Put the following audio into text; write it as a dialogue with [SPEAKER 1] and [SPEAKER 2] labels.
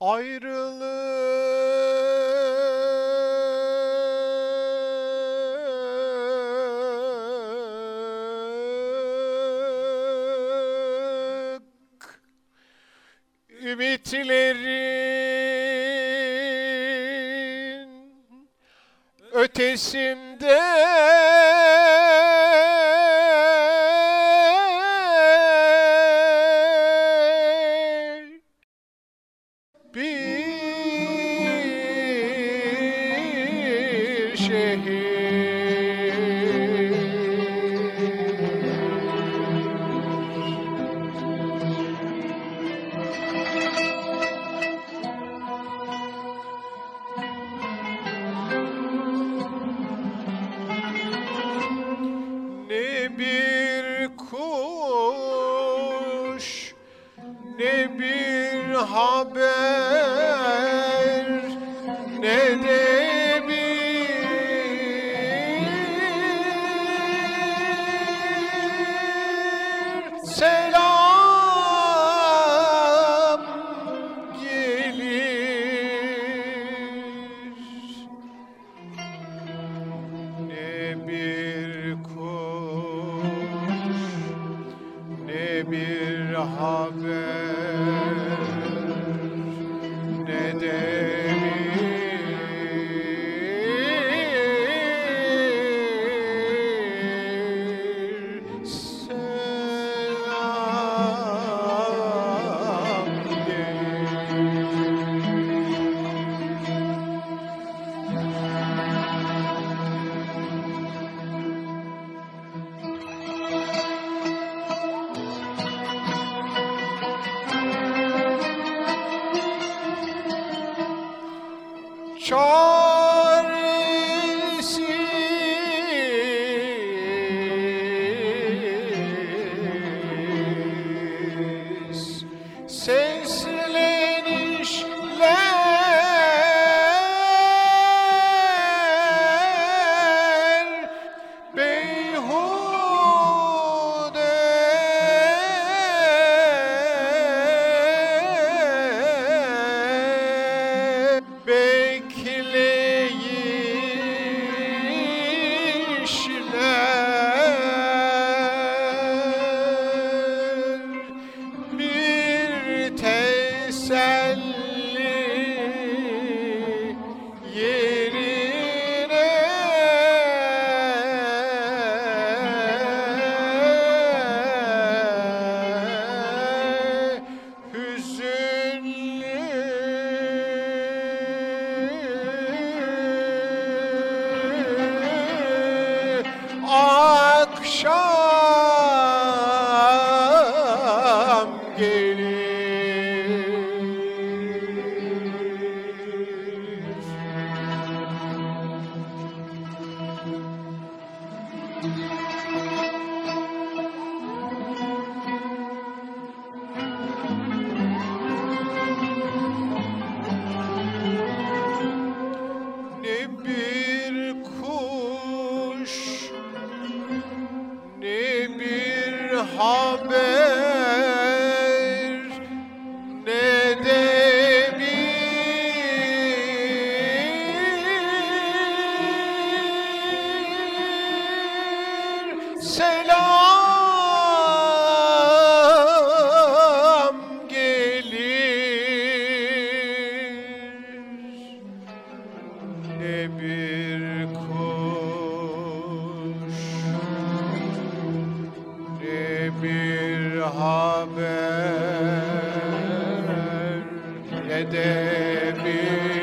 [SPEAKER 1] Ayrılık. Ümitlerin ötesinde ne bir kuş, ne bir haber. será. çaresiz Talk Show! হবে haber edebilir.